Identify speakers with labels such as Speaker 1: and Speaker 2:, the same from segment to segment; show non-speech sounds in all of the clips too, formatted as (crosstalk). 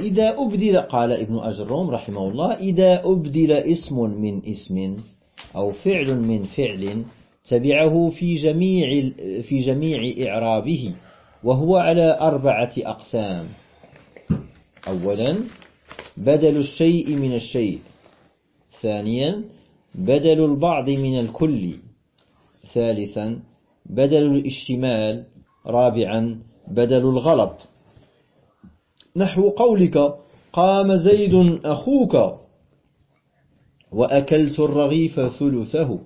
Speaker 1: إذا أبدل قال ابن أجروم رحمه الله إذا أبدل اسم من اسم أو فعل من فعل تبعه في جميع في جميع إعرابه وهو على أربعة أقسام. أولا بدل الشيء من الشيء. ثانيا بدل البعض من الكل. ثالثا بدل الاشتمال رابعا بدل الغلط. نحو قولك قام زيد أخوك وأكلت الرغيف ثلثه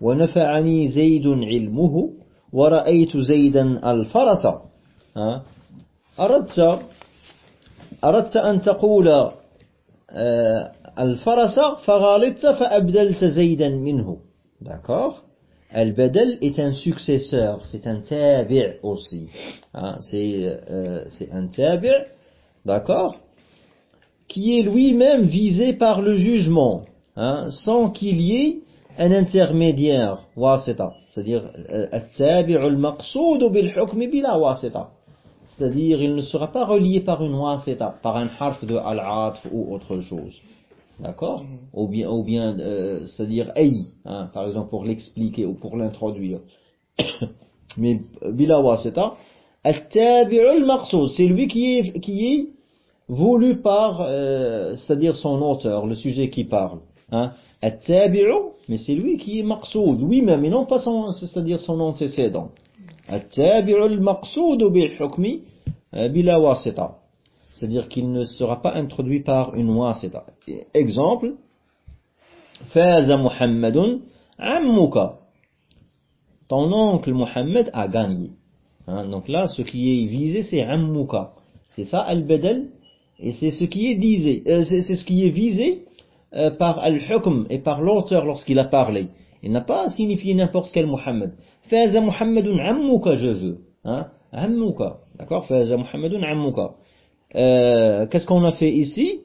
Speaker 1: ونفعني زيد علمه ورأيت زيدا الفرس. أردت أردت أن تقول آه، الفرس فغالطت فأبدلت زيدا منه. D'accord. badal est un successeur, c'est un tabi' aussi. Euh, c'est un tabi', d'accord Qui est lui-même visé par le jugement, hein, sans qu'il y ait un intermédiaire, wasita. C'est-à-dire, wasita. C'est-à-dire, il ne sera pas relié par une wasita, par un harf de al-atf ou autre chose. D'accord mhm. Ou bien, ou bien euh, c'est-à-dire ay, hein, par exemple pour l'expliquer ou pour l'introduire. (coughs) Mais bila wasita, c'est lui qui est, voulu par, euh, c'est-à-dire son auteur, le sujet qui parle. Hein. Mais c'est lui qui est maqsoud, lui-même, et non pas son, c'est-à-dire son antécédent. Euh, c'est-à-dire qu'il ne sera pas introduit par une wasita. Exemple, Faza Muhammadun ammuka. Ton oncle Muhammad a gagné. Hein, donc là, ce qui est visé, c'est ammuka. C'est ça al-badal, et c'est ce qui est visé, euh, c'est ce qui est visé euh, par al-hukm et par l'auteur lorsqu'il a parlé. Il n'a pas signifié n'importe quel Muhammad. Faza Muhammadun ammuka, je veux. Hein, ammuka. D'accord? Faza Muhammadun ammuka. Euh, qu'est-ce qu'on a fait ici?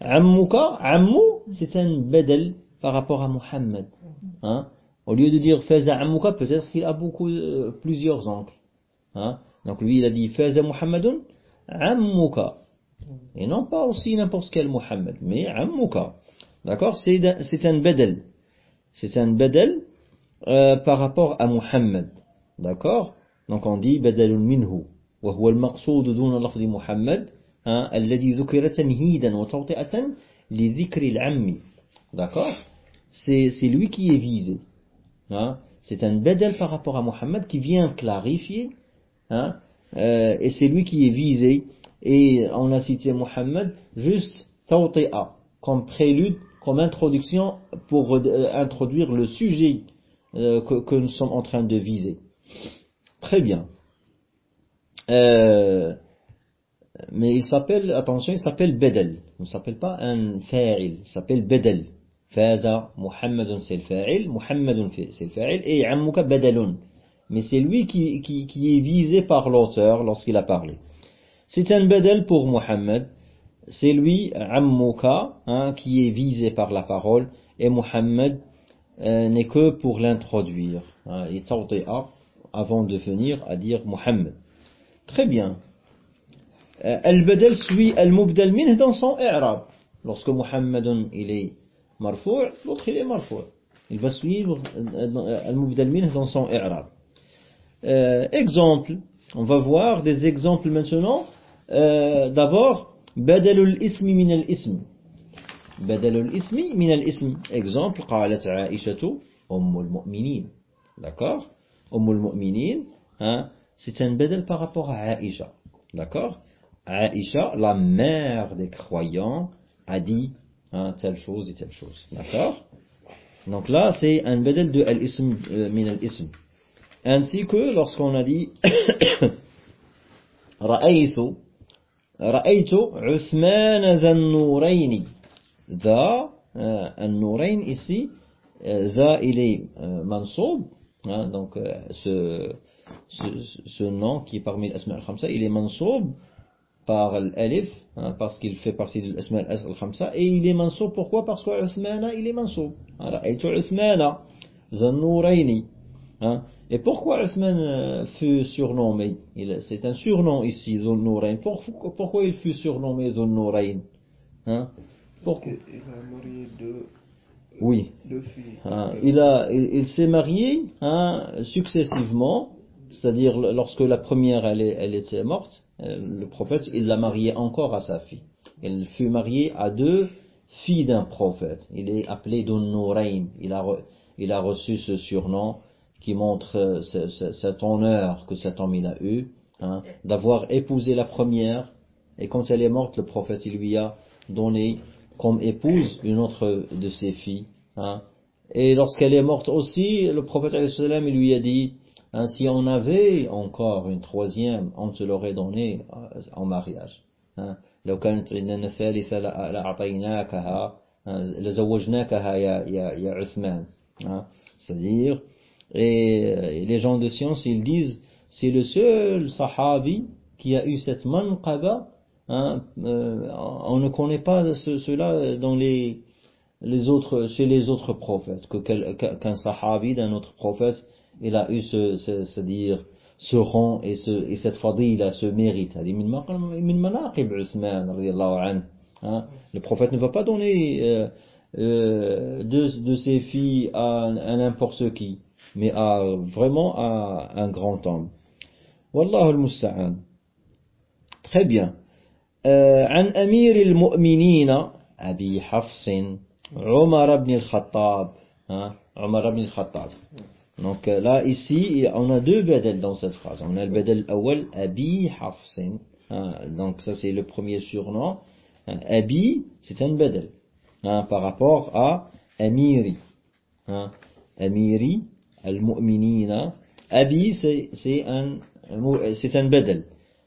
Speaker 1: Ammuka, Ammu, c'est un bedel par rapport à Muhammad. Hein? Au lieu de dire Faza Ammuka, peut-être qu'il a beaucoup, euh, plusieurs oncles. Hein Donc lui, il a dit Faza Muhammadun, Ammuka. Et non pas aussi n'importe quel Muhammad, mais Ammuka. D'accord C'est un bedel. C'est un bedel euh, par rapport à Muhammad. D'accord Donc on dit bedel minhu. وهو المقصود دون لفظ محمد الذي ذكر تمهيدا وتوطئة لذكر العم d'accord c'est lui qui est visé hein? c'est un bedel par rapport à Mohammed qui vient clarifier hein? euh, et c'est lui qui est visé et on a cité Mohammed juste tawti'a comme prélude comme introduction pour euh, introduire le sujet euh, que, nous sommes en train de viser très bien mais il s'appelle, attention, il s'appelle Bedel. Il ne s'appelle pas un fa'il, il s'appelle Bedel. Faza, Muhammadun c'est le fa'il, Muhammadun c'est le fa'il, et Ammuka Bedelun. Mais c'est lui qui, est visé par l'auteur lorsqu'il a parlé. C'est un Bedel pour Muhammad. C'est lui, Ammuka, hein, qui est visé par la parole, et Muhammad euh, n'est que pour l'introduire. Hein, et tawti'a, avant de venir à dire Muhammad. Très bien. Al-badal suit al-mubdal minh dans son i'rab. Lorsque Muhammadun il est marfou', l'autre il est marfou'. Il va suivre al-mubdal minh dans son i'rab euh, exemples. On va voir des exemples maintenant. Euh, d'abord, badalul ismi min al ism. Badalul ismi min al ism. Exemple, qalat aishatu ummul mu'minin. D'accord? Ummul mu'minin, hein, c'est un badal par rapport à Aisha. D'accord? Aisha, la mère des croyants, a dit hein, telle chose et telle chose. D'accord? Donc là, c'est un badal de al-ism euh, min al-ism. Ainsi que lorsqu'on a dit (coughs) Ra'aytu Ra'aytu Uthman dha nourayn Dha, euh, an-nourayn ici, euh, il est mansoub, hein, donc ce, ce, nom qui est parmi l'asma al-khamsa, il est mansoub par l'alif, hein, parce qu'il fait partie de l'asma al-khamsa, et il est mansoub, pourquoi? Parce que il est mansoub. Ra'aytu Uthmana, Zannuraini. Hein. Et pourquoi Uthman euh, fut surnommé C'est un surnom ici, Zul Nourayn. Pourquoi il fut surnommé Zul
Speaker 2: hein? Pourquoi Il a marié deux,
Speaker 1: oui.
Speaker 2: filles.
Speaker 1: Hein, il a, il, s'est marié hein, successivement, c'est-à-dire lorsque la première elle, elle était morte, euh, le prophète il l'a mariée encore à sa fille. Il fut marié à deux filles d'un prophète. Il est appelé Nourayn. Il a, il a reçu ce surnom qui montre euh, cet honneur que cet homme il a eu, hein, d'avoir épousé la première, et quand elle est morte, le prophète il lui a donné comme épouse une autre de ses filles. Hein. Et lorsqu'elle est morte aussi, le prophète il lui a dit, hein, si on avait encore une troisième, on te l'aurait donnée euh, en mariage. Hein. c'est-à-dire et les gens de science, ils disent, c'est le seul sahabi qui a eu cette manqaba. Hein, euh, on ne connaît pas cela dans les, les autres, chez les autres prophètes, que qu'un sahabi d'un autre prophète, il a eu ce, ce, ce dire, ce rang et, ce, et cette fadila, ce mérite. Hein. Le prophète ne va pas donner euh, euh, de, de ses filles à, à n'importe qui mais à, vraiment à un grand homme. Wallahu al-musta'an. Très bien. عن أمير المؤمنين أبي حفص عمر بن الخطاب عمر بن الخطاب Donc là, ici, on a deux bedels dans cette phrase. On a le bedel awal, Abi Hafsin. Donc ça, c'est le premier surnom. Abi, c'est un bedel. Par rapport à Amiri. Amiri, al-mu'minina. Abi, c'est un, c'est un bedel.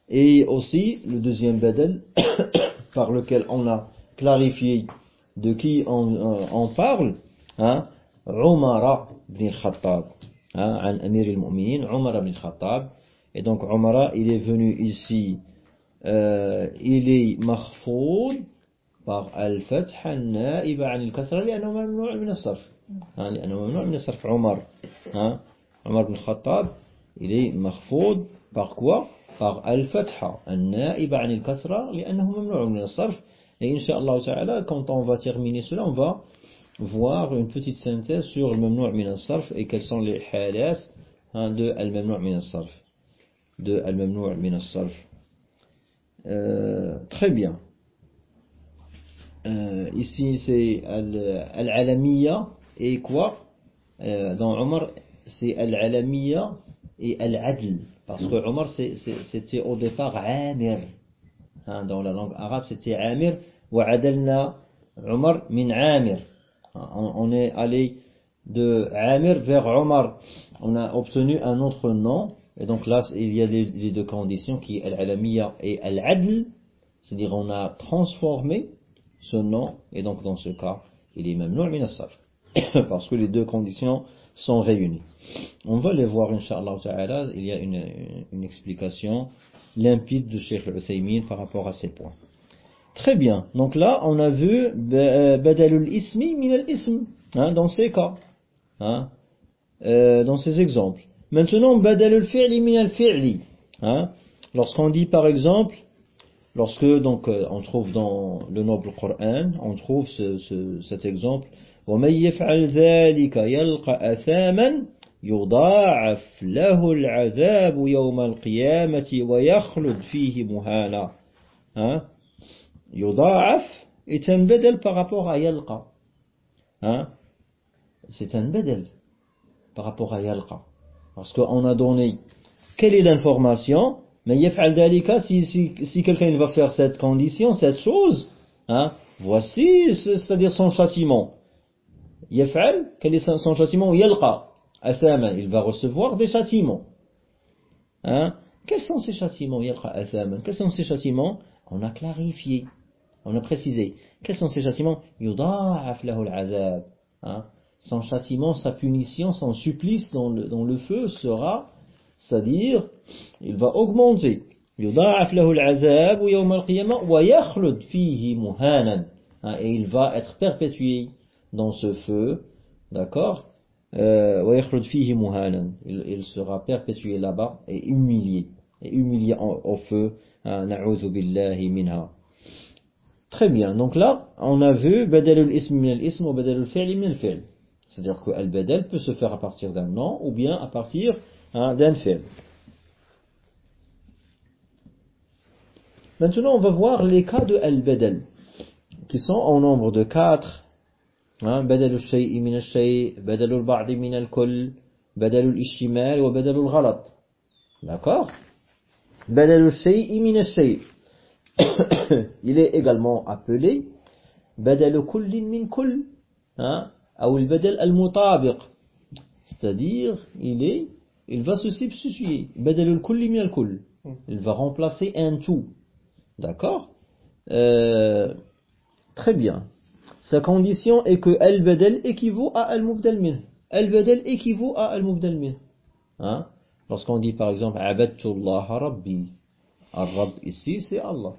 Speaker 1: Et aussi, le deuxième bedel, (coughs) par lequel on a clarifié de qui on, euh, on parle, hein, Umara ibn al-Khattab, hein, an Amir al-Mu'minin, Umar ibn al-Khattab. Et donc, Umara, il est venu ici, euh, il est mahfoud par al-Fath al-Na'iba an al-Kasra, لأنه ممنوع من الصرف. لأنه ممنوع من صرف عمر ها عمر بن الخطاب إلي مخفوض باقوى باق الفتحة النائبة عن الكسرة لأنه ممنوع من الصرف. إن شاء الله تعالى quand on va terminer cela on va voir une petite synthèse sur le ممنوع من الصرف et quelles sont les حالات de الممنوع من الصرف de الممنوع من الصرف euh, très bien. Euh, ici c'est العالمية al et quoi? Euh, dans Omar, c'est Al-Alamiya et Al-Adl. Parce que Omar, c'était au départ Amir. Hein, dans la langue arabe, c'était Amir. Wa adalna Omar min Amir. On, est allé de Amir vers Omar. On a obtenu un autre nom. Et donc là, il y a les, deux conditions qui est Al-Alamiya et Al-Adl. C'est-à-dire on a transformé ce nom. Et donc dans ce cas, il est même min as (coughs) parce que les deux conditions sont réunies. On va les voir, Inch'Allah Ta'ala, il y a une, une, explication limpide de Sheikh al par rapport à ces points. Très bien, donc là on a vu euh, Badalul Ismi min al-Ism, hein, dans ces cas, hein, euh, dans ces exemples. Maintenant, Badalul Fi'li min al-Fi'li, hein, lorsqu'on dit par exemple, lorsque donc euh, on trouve dans le noble Coran, on trouve ce, ce, cet exemple, ومن يفعل ذلك يلقى أثاما يضاعف له العذاب يوم القيامة ويخلد فيه مهانا hein? يضاعف est un bedel par rapport à yalqa hein? c'est un bedel par rapport à yalqa parce qu'on a donné quelle est l'information mais yaf'al dhalika si, si, si quelqu'un va faire cette condition cette chose hein? voici c'est-à-dire son châtiment Yaf'al, quel est son châtiment Yalqa, athaman, il va recevoir des châtiments. Hein Quels sont ces châtiments Yalqa athaman Quels sont ces châtiments On a clarifié, on a précisé. Quels sont ces châtiments Yuda'af lahu al-azab. Hein son châtiment, sa punition, son supplice dans le, dans le feu sera, c'est-à-dire, il va augmenter. يضاعف له العذاب يوم القيامة ويخلد فيه مهانا et il va être perpétué dans ce feu, d'accord? Euh, il sera perpétué là-bas et humilié, et humilié au feu. Hein, Très bien, donc là, on a vu badalul ism min al-ism ou badalul min al-fi'l. C'est-à-dire que al-badal peut se faire à partir d'un nom ou bien à partir hein, d'un fi'l. Maintenant, on va voir les cas de al-badal, qui sont au nombre de 4, Badelu shayi mina shayi, Badelu baadi ou Badelu. D'accord? Badelu shayi. Il est également appelé Badelu kulin min kul. Al-mutabiq. C'est-à-dire, il est. Il va se substituer. Il va remplacer un tout. D'accord euh,? Très bien sa condition est que al-badal équivaut à al-mubdal min al-badal équivaut à al-mubdal min hein? Lorsqu'on dit par exemple abadtu Allah rabbi Ar-Rabb ici, c'est Allah.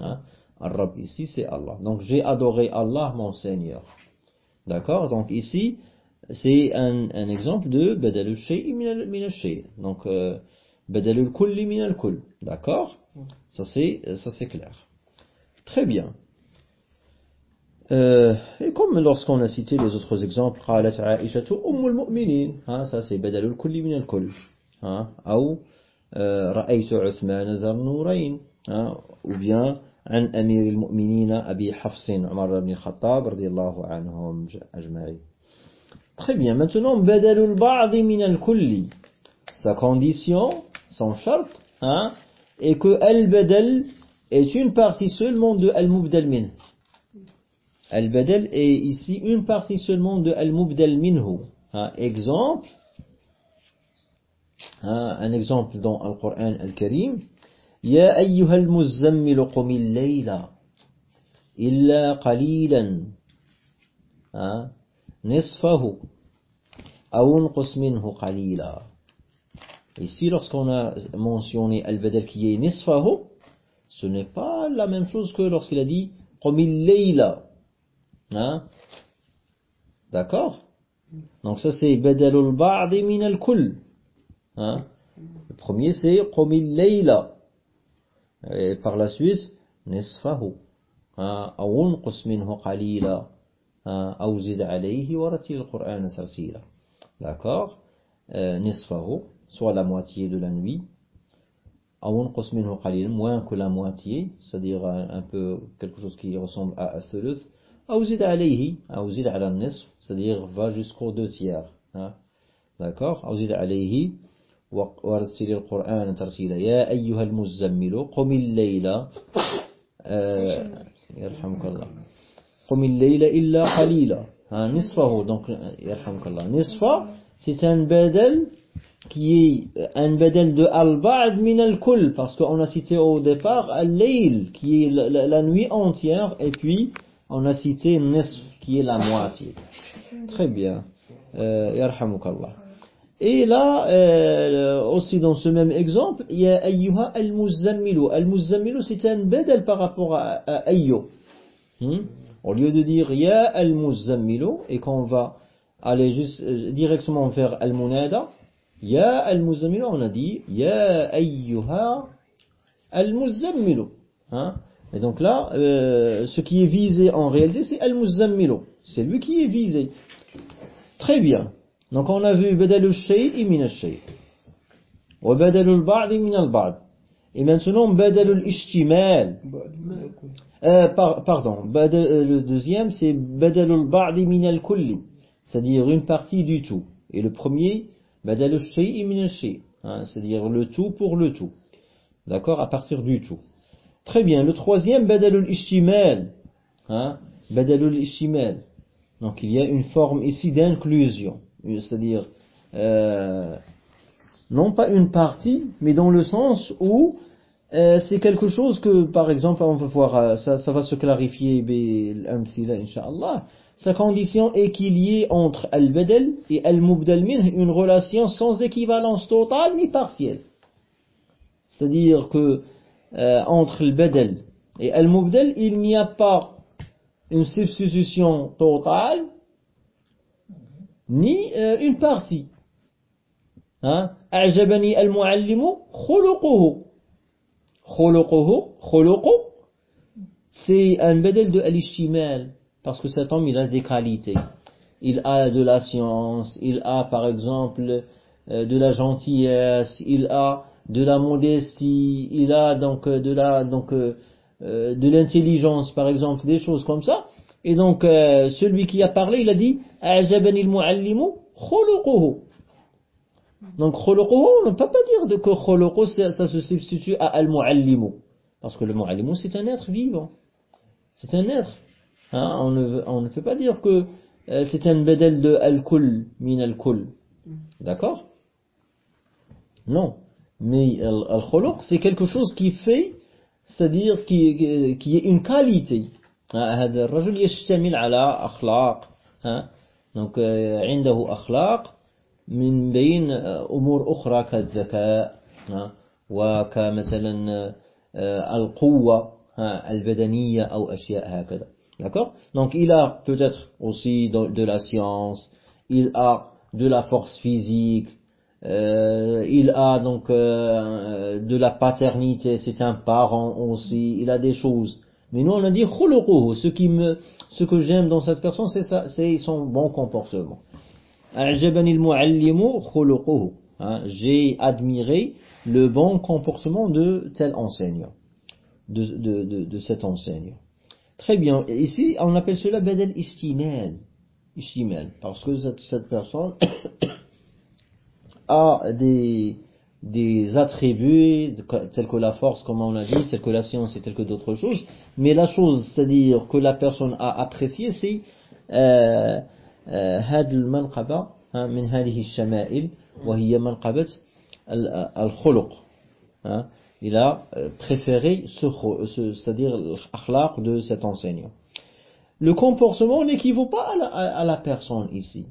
Speaker 1: Hein? Ar-Rabb ici, c'est Allah. Donc j'ai adoré Allah, mon Seigneur. D'accord? Donc ici, c'est un, un exemple de Badalul Shay'i min al- min al-Shay'. Donc euh, Badalul Kulli min al-Kull. D'accord? C'est ça c'est clair. Très bien. Euh, et comme lorsqu'on a cité les autres exemples, قالت عائشة أم المؤمنين. Hein, ça c'est Badalul Kulli min al-Kull. Hein? أو آه، رأيت عثمان ذا النورين آه، ou bien عن أمير المؤمنين أبي حفص عمر بن الخطاب رضي الله عنهم ج- أجمعين Très bien, maintenant بدل البعض من الكل sa condition, son charte hein, est que al-badal est une partie seulement de al-mubdal min Al-Badal est ici une partie seulement de Al-Mubdal minhu. Hein, exemple, hein, un exemple dans le Coran Al-Karim. Ya ayyuhal muzzammil qumil layla illa qalilan hein, nisfahu aw unqus minhu qalila. Ici, lorsqu'on a mentionné Al-Badal qui est nisfahu, ce n'est pas la même chose que lorsqu'il a dit qumil layla Hein? D'accord Donc ça c'est badalul ba'di min al-kull. Hein? Le premier c'est qumil layla. Et par la suite, nisfahu. hein, أو انقص منه قليلا hein, أو زد عليه ورتل القرآن ترتيلا. D'accord euh, nisfahu, soit la moitié de la nuit. أو انقص منه قليلا, moins que la moitié, c'est-à-dire un, un peu quelque chose qui ressemble à الثلث. أو زد عليه أو زد على النصف صديق فا jusqu'au دو tiers d'accord. أو زد عليه وارسل القرآن ترسيلا. يا أيها المزمل قم الليل. آه، يرحمك الله. قم الليل إلا قليلا. نصفه. دونك يرحمك الله. نصفه ستان بدل كي ان بدل دو البعض من الكل. باسكو اون سيتي أو ديبار الليل كي لا نوي اونتيير اي بوي on a cité nisf qui est la moitié. Très bien. Euh, yarhamukallah. Et là, euh, aussi dans ce même exemple, il y a Ayyuha al-Muzammilou. Al-Muzammilou, c'est un bedel par rapport à, à hmm? Au lieu de dire Ya al-Muzammilou, et qu'on va aller juste, euh, directement vers al-Munada, Ya al-Muzammilou, on a dit Ya Ayyuha al-Muzammilou. Hein? Et donc là, euh, ce qui est visé en réalité, c'est Al-Muzammilu. C'est lui qui est visé. Très bien. Donc on a vu Badalu Shay'i min Shay. Wa Badalu al-Ba'di al-Ba'd. Et maintenant, Badalu al-Ishtimal. Euh, pardon. Badal, euh, le deuxième, c'est Badalu al-Ba'di min al-Kulli. C'est-à-dire une partie du tout. Et le premier, Badalu Shay'i min hein, C'est-à-dire le tout pour le tout. D'accord? À partir du tout. Très bien. Le troisième, badalul ishtimal. Hein? Badalul ishtimal. Donc il y a une forme ici d'inclusion. C'est-à-dire, euh, non pas une partie, mais dans le sens où euh, c'est quelque chose que, par exemple, on va voir, euh, ça, va se clarifier, eh inshallah. Sa condition est qu'il y ait entre al-badal et al-mubdal une relation sans équivalence totale ni partielle. C'est-à-dire que euh, entre le badal et al mubdal il n'y a pas une substitution totale ni euh, une partie. Hein? Ajabani al muallimu khuluquhu. Khuluquhu khuluqu. C'est un badal de al parce que cet homme il a des qualités. Il a de la science il a par exemple euh, de la gentillesse il a de la modestie, il a donc euh, de la donc euh, euh, de l'intelligence par exemple, des choses comme ça. Et donc celui qui a parlé, il a dit "Ajabani al-muallimu khuluquhu." Donc khuluquhu, on ne peut pas dire que khuluquhu ça, se substitue à al-muallimu parce que le muallimu c'est un être vivant. C'est un être. Hein, on, ne, on ne peut pas dire que c'est un bedel de al-kul min al-kul. Mm. D'accord? Non. Mais al-khuluq c'est quelque chose qui fait, c'est-à-dire qui, qui est une qualité. هذا الرجل يشتمل على أخلاق donc عنده أخلاق من بين أمور أخرى كالذكاء وكمثلا القوة البدنية أو أشياء هكذا D'accord Donc il a peut-être aussi de, la science, il a de la force physique, euh, il a donc euh, de la paternité, c'est un parent aussi, il a des choses. Mais nous on a dit ce qui me, ce que j'aime dans cette personne, c'est ça, c'est son bon comportement. Hein, j'ai admiré le bon comportement de tel enseignant, de, de, de, de, cet. Très bien. Ici, on appelle cela bedel istimal. Istimal. Parce que cette, cette personne a des, des attributs tels que la force, comme on l'a dit, tels que la science et tels que d'autres choses. Mais la chose, c'est-à-dire que la personne a apprécié, c'est euh, هذه المنقبة من هذه الشمائل وهي منقبة الخلق il a préféré ce, c'est-à-dire l'akhlaq de cet enseignant. Le comportement n'équivaut pas à la, à la, personne ici.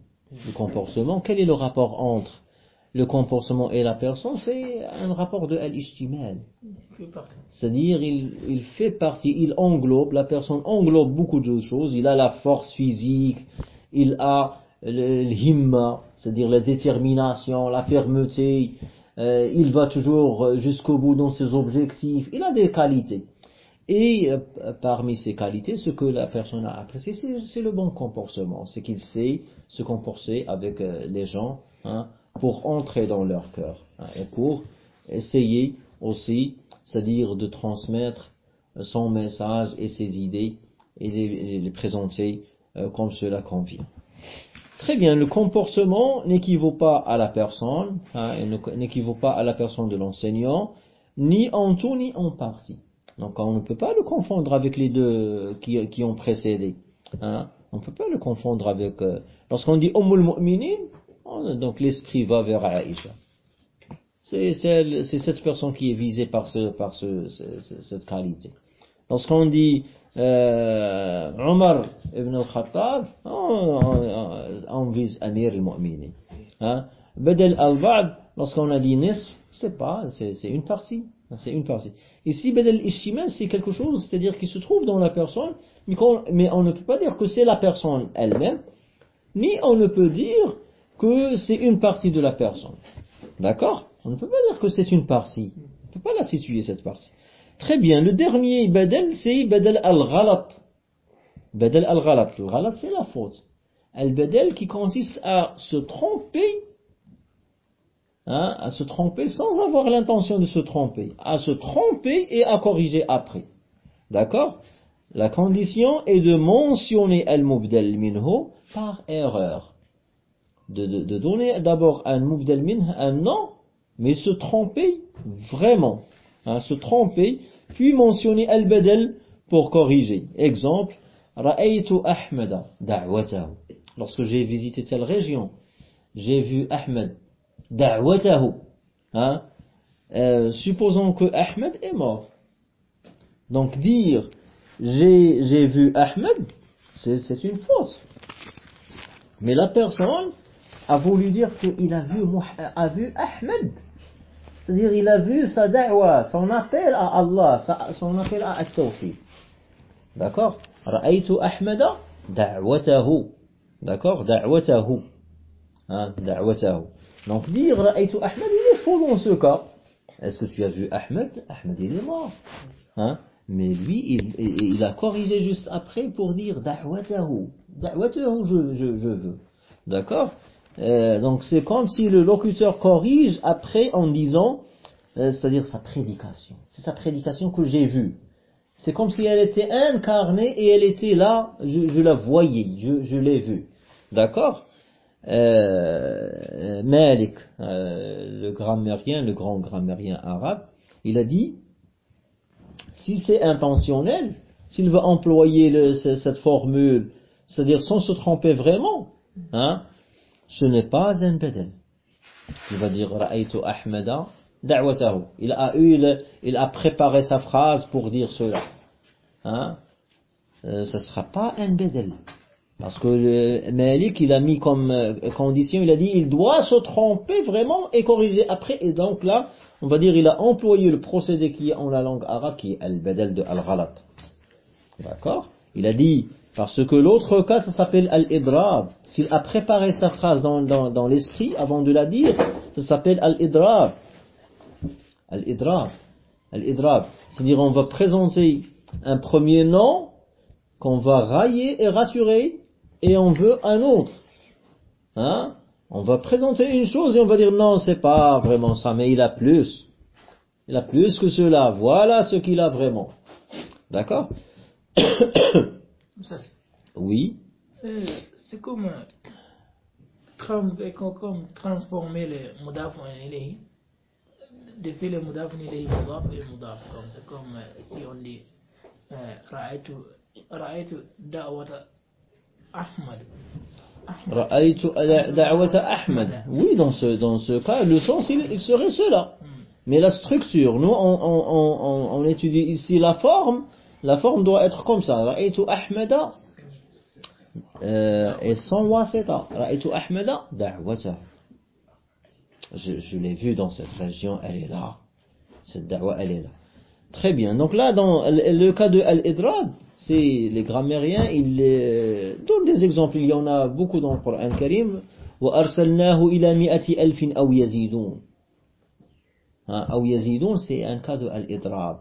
Speaker 1: Le comportement, quel est le rapport entre le comportement et la personne C'est un rapport de al-ishtimal. C'est-à-dire, il, il, fait partie, il englobe, la personne englobe beaucoup de choses. Il a la force physique, il a l'himma, c'est-à-dire la détermination, la fermeté, euh, il va toujours jusqu'au bout dans ses objectifs, il a des qualités. Et euh, parmi ces qualités, ce que la personne a apprécié, c'est le bon comportement, c'est qu'il sait se comporter avec euh, les gens hein, pour entrer dans leur cœur hein, et pour essayer aussi, c'est-à-dire de transmettre son message et ses idées et les, présenter euh, comme cela convient. Très bien, le comportement n'équivaut pas à la personne, hein, n'équivaut pas à la personne de l'enseignant, ni en tout ni en partie. Donc on ne peut pas le confondre avec les deux qui, ont précédé. Hein. On ne peut pas le confondre avec... Euh, lorsqu'on dit Ummul Mu'minin, donc l'esprit va vers Aïcha. C'est cette personne qui est visée par, ce, par ce, cette qualité. Lorsqu'on dit euh, Omar ibn al-Khattab, on, vise Amir al-Mu'minin. Hein? Bedel al-Ba'd, lorsqu'on a dit nisf, c'est pas, c'est une partie. C'est une partie. Ici, Bedel Ishtimal, c'est quelque chose, c'est-à-dire qui se trouve dans la personne, mais on ne peut pas dire que c'est la personne elle-même, ni on ne peut dire que c'est une partie de la personne. D'accord? On ne peut pas dire que c'est une partie. On ne peut pas la situer, cette partie. Très bien, le dernier badal, c'est badal al-ghalat. Badal al-ghalat. Le ghalat, c'est la faute. Al-badal qui consiste à se tromper, hein, à se tromper sans avoir l'intention de se tromper, à se tromper et à corriger après. D'accord? La condition est de mentionner al-mubdal minhu par erreur. De, de, de donner d'abord un mubdal minhu un nom, mais se tromper vraiment. Hein, se tromper puis mentionner al-badal pour corriger. Exemple, Ra'aytu Ahmada da'watahu. Lorsque j'ai visité telle région, j'ai vu Ahmed da'watahu. Hein? Euh, supposons que Ahmed est mort. Donc dire j'ai vu Ahmed, c'est une fausse. Mais la personne a voulu dire qu'il a vu, a vu Ahmed. C'est-à-dire, il a vu sa da'wa, son appel à Allah, son appel à At-Tawfiq. D'accord? Ra'aytu Ahmada da'watahu. D'accord? Da'watahu. hein, da'watahu. Donc dire ra'aytu Ahmed, il est faux dans ce cas. Est-ce que tu as vu Ahmed? Ahmed il est mort. Hein? Mais lui, il, il, il a corrigé juste après pour dire da'watahu. Da'watahu, je, je, je veux. D'accord? Euh, Donc c'est comme si le locuteur corrige après en disant, euh, c'est-à-dire sa prédication. C'est sa prédication que j'ai vue. C'est comme si elle était incarnée et elle était là, je, la voyais, je, l'ai vue. D'accord? Euh, Malik, euh, le grammairien, le grand grammairien arabe, il a dit, si c'est intentionnel, s'il va employer cette formule, c'est-à-dire sans se tromper vraiment, hein, ce n'est pas un bedel. Il va dire. Il a eu il a préparé sa phrase pour dire cela. Hein? Euh, ce sera pas un bedel. Parce que le Malik, il a mis comme euh, condition, il a dit, il doit se tromper vraiment et corriger après. Et donc là, on va dire, il a employé le procédé qui est en la langue arabe, qui est al-bedel de al-ghalat. D'accord? Il a dit, parce que l'autre cas, ça s'appelle al-idrab. S'il a préparé sa phrase dans, l'esprit avant de la dire, ça s'appelle al-idrab. Al-idrab. Al-idrab. C'est-à-dire, on va présenter un premier nom qu'on va railler et raturer, et on veut un autre. Hein? On va présenter une chose et on va dire non, c'est pas vraiment ça, mais il a plus. Il a plus que cela. Voilà ce qu'il a vraiment. D'accord? (coughs) Oui.
Speaker 3: c'est comme, euh, trans, comme- transformer le mudaf en ilayhi, de faire le mudaf en ilayhi mudaf et mudaf. C'est comme euh, si on dit euh, ra'aytu ra'aytu da'wata Ahmad.
Speaker 1: Ra'aytu da'wata Ahmad. Oui, dans ce, dans ce cas, le sens, il, il serait cela.
Speaker 3: Hmm.
Speaker 1: Mais la structure, nous, on, on- on étudie ici la forme La forme doit être comme ça. Ra'aytu Ahmada. Euh, et sans wasita. Ra'aytu Ahmada da'wata. Je, je l'ai vu dans cette région, elle est là. Cette da'wa, elle est là. Très bien. Donc là, dans le le cas de Al-Idrab, c'est les grammairiens, ils euh, donnent des exemples. Il y en a beaucoup dans le Coran Karim. وَأَرْسَلْنَاهُ إِلَى مِئَةِ أَلْفٍ أَوْ يَزِيدُونَ Hein, أو يزيدون, c'est un cas de al-idrab.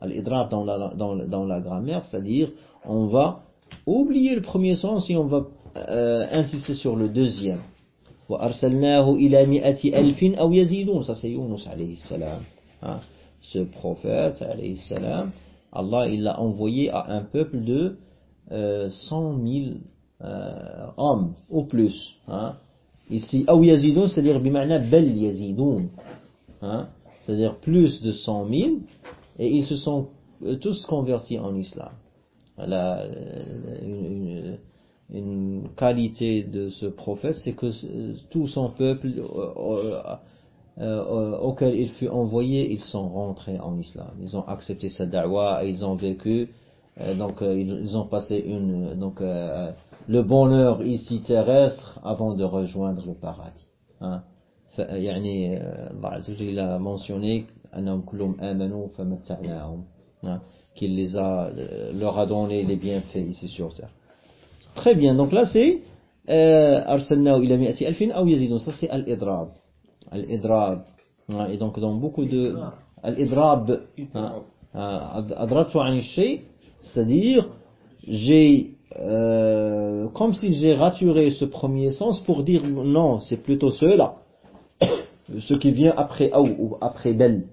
Speaker 1: Al-idrab dans la, dans, dans la grammaire, c'est-à-dire on va oublier le premier sens et on va euh, insister sur le deuxième. وأرسلناه إلى مئة ألف أو يزيدون ça c'est Yunus alayhi salam hein. ce prophète alayhi salam Allah il l'a envoyé à un peuple de euh, 100 000 euh, hommes au plus hein. ici أو يزيدون c'est-à-dire بمعنى بل يزيدون hein, c'est-à-dire plus de 100 000, et ils se sont euh, tous convertis en islam. La, euh, une, qualité de ce prophète, c'est que euh, tout son peuple auquel il fut envoyé, ils sont rentrés en islam. Ils ont accepté sa dawa, ils ont vécu, donc ils ont passé une, donc le bonheur ici terrestre avant de rejoindre le paradis. Hein. Il a mentionné أنهم كلهم آمنوا فمتعناهم hein, qu'il les a, euh, leur a donné les bienfaits ici sur terre. Très bien, donc là c'est euh, أرسلناه إلى مئة ألف أو يزيدون ça c'est الإضراب الإضراب hein, et donc dans beaucoup de الإضراب hein, hein, أضربت عن الشيء c'est-à-dire j'ai euh, comme si j'ai raturé ce premier sens pour dire non c'est plutôt cela (coughs) ce qui vient après ou, ou après bel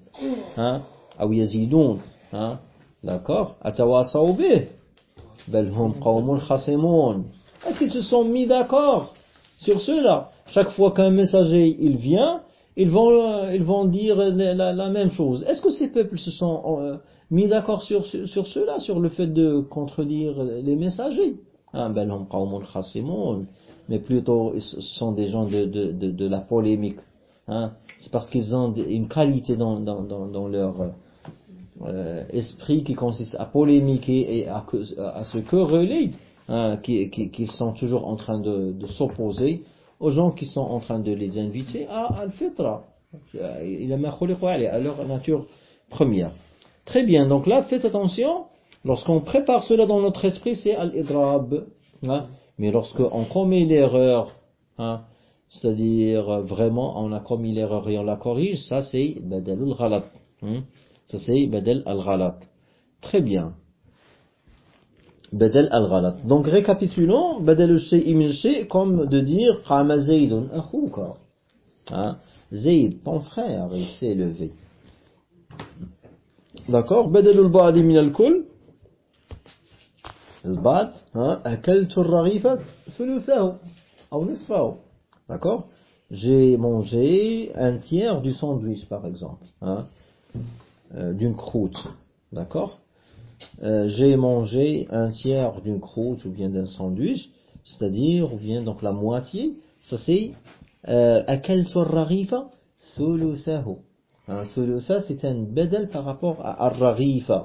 Speaker 1: hein? Ou yazidoun hein? D'accord? Atawasaw bih. Bel hum qawmun khasimun. Est-ce qu'ils se sont mis d'accord sur cela? Chaque fois qu'un messager il vient ils vont euh, ils vont dire la, même chose. Est-ce que ces peuples se sont euh, mis d'accord sur, sur cela sur le fait de contredire les messagers? Hein? Bel hum qawmun khasimun. Mais plutôt ce sont des gens de, de, de, de la polémique. Hein, c'est parce qu'ils ont une qualité dans, leur euh, euh, esprit qui consiste à polémiquer et à, à se quereller, hein, qui, sont toujours en train de, s'opposer aux gens qui sont en train de les inviter à al-fitra, alayh, à leur nature première. Très bien, donc là, faites attention, lorsqu'on prépare cela dans notre esprit, c'est al-idrab. hein. Mais lorsqu'on commet l'erreur, hein, c'est-à-dire euh, vraiment on a commis l'erreur et on la corrige, ça c'est badal al-ghalat. hein. Ça c'est badal al-ghalat. Très bien. Badal al-ghalat. Donc récapitulons, badal al-shay'i min shay' comme de dire qama zaydun akhouka. Hein. Zayd, ton frère, il s'est levé. D'accord بدل البعد من الكل البعد ها أكلت الرغيف ثلثه أو نصفه D'accord? J'ai mangé un tiers du sandwich, par exemple, hein, euh, d'une croûte. D'accord? Euh, j'ai mangé un tiers d'une croûte ou bien d'un sandwich, c'est-à-dire, ou bien donc la moitié, ça c'est euh, akaltu rarifa thuluthahu. Un thulutha, c'est un bedel par rapport à ar-rarifa.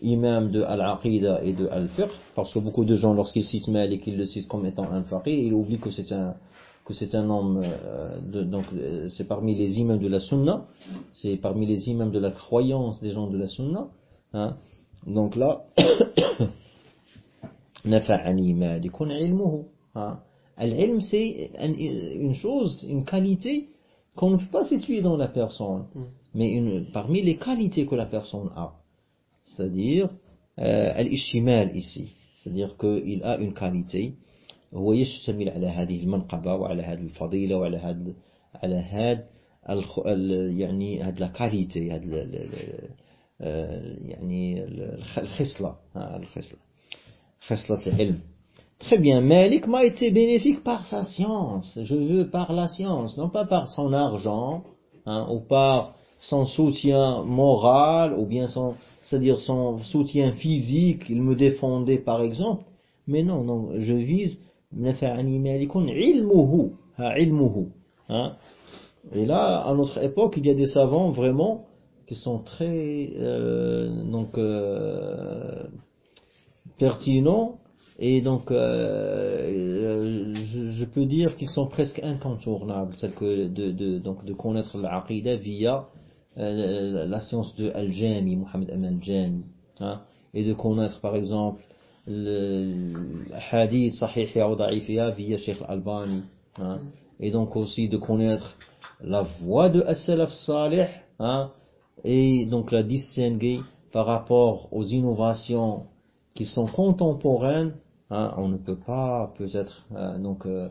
Speaker 1: imam de Al-Aqida et de Al-Fiqh, parce que beaucoup de gens, lorsqu'ils citent Malik, ils le citent comme étant un faqih, ils oublient que c'est un que c'est un homme, euh, de, donc euh, c'est parmi les imams de la sunna, c'est parmi les imams de la croyance des gens de la sunna. Hein. Donc là, (coughs) nafa'ani malikun ilmuhu. Hein. Al-ilm, c'est une chose, une qualité qu'on ne peut pas situer dans la personne, mm. mais une, parmi les qualités que la personne a C'est-à-dire, euh, al-ishtimal ici. C'est-à-dire qu'il a une qualité. هو يشتمل على هذه المنقبة وعلى هذه الفضيلة وعلى هذا على هذا الخ... ال... يعني هذه الكاليتي هذا ال... ال... ال- آه، يعني الخ- الخصلة ها، الخصلة خصلة العلم Très bien, Malik m'a été bénéfique par sa science. Je veux par la science, non pas par son argent, hein, ou par son soutien moral, ou bien son, c'est-à-dire son soutien physique, il me défendait par exemple, mais non, non, je vise hein? Et là, à notre époque, il y a des savants vraiment qui sont très euh, donc euh, pertinents et donc euh, je, peux dire qu'ils sont presque incontournables, que de, de, donc de connaître l'aqidah via euh, la science de Al-Jami, Mohamed Al-Jami, hein, et de connaître par exemple le, hadith sahih ou da'ifiya via Sheikh Al-Albani, hein, et donc aussi de connaître la voix de As-Salaf Salih, hein, et donc la distinguer par rapport aux innovations qui sont contemporaines, hein, on ne peut pas peut-être euh, donc euh,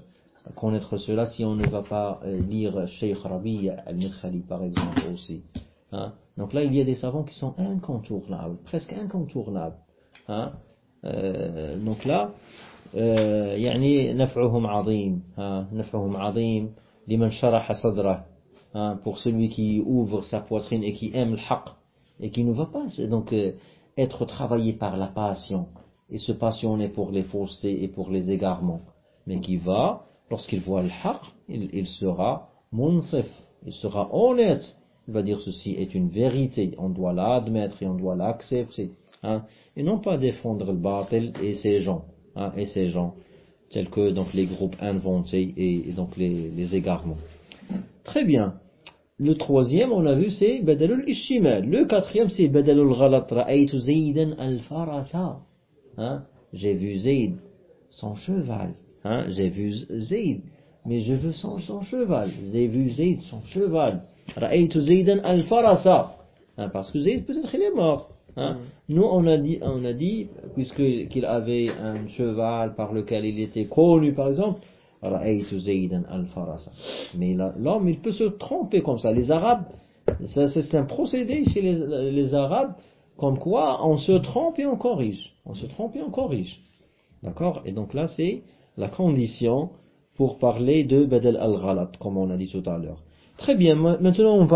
Speaker 1: connaître cela si on ne va pas euh, lire Sheikh Rabi al-Midkhali par exemple aussi. hein. Donc là il y a des savants qui sont incontournables, presque incontournables. hein. Euh, donc là euh, يعني نفعهم عظيم ها نفعهم عظيم لمن شرح صدره hein, pour celui qui ouvre sa poitrine et qui aime le haqq et qui ne va pas donc euh, être travaillé par la passion et se passionner pour les faussetés et pour les égarements, mais qui va, lorsqu'il voit le haqq, il, il sera munsif, il sera honnête, il va dire ceci est une vérité, on doit l'admettre et on doit l'accepter, hein, et non pas défendre le batil et ses gens, hein, et ces gens, tels que donc les groupes inventés et, donc les, égarements. Très bien. Le troisième, on a vu, c'est Badalul Ishimal. Le quatrième, c'est Badalul Ghalat. Ra'aytu Zaydan al-Farasa. Hein? J'ai vu Zayd, son cheval. Hein? J'ai vu Zayd, mais je veux son, son cheval. J'ai vu Zayd, son cheval. Ra'aytu Zaydan al-Farasa. Hein? Parce que Zayd, peut-être, il est mort. Hein? Nous, on a dit, on a dit, puisque qu'il avait un cheval par lequel il était connu, par exemple, Ra'aytu Zaydan al-Farasa. Mais l'homme, il peut se tromper comme ça. Les Arabes, c'est un procédé chez les, les Arabes, comme quoi on se trompe et on corrige. On se trompe et on corrige. D'accord? Et donc là, c'est la condition pour parler de Badal al-Ghalat, comme on a dit tout à l'heure. Très bien, ma- maintenant on va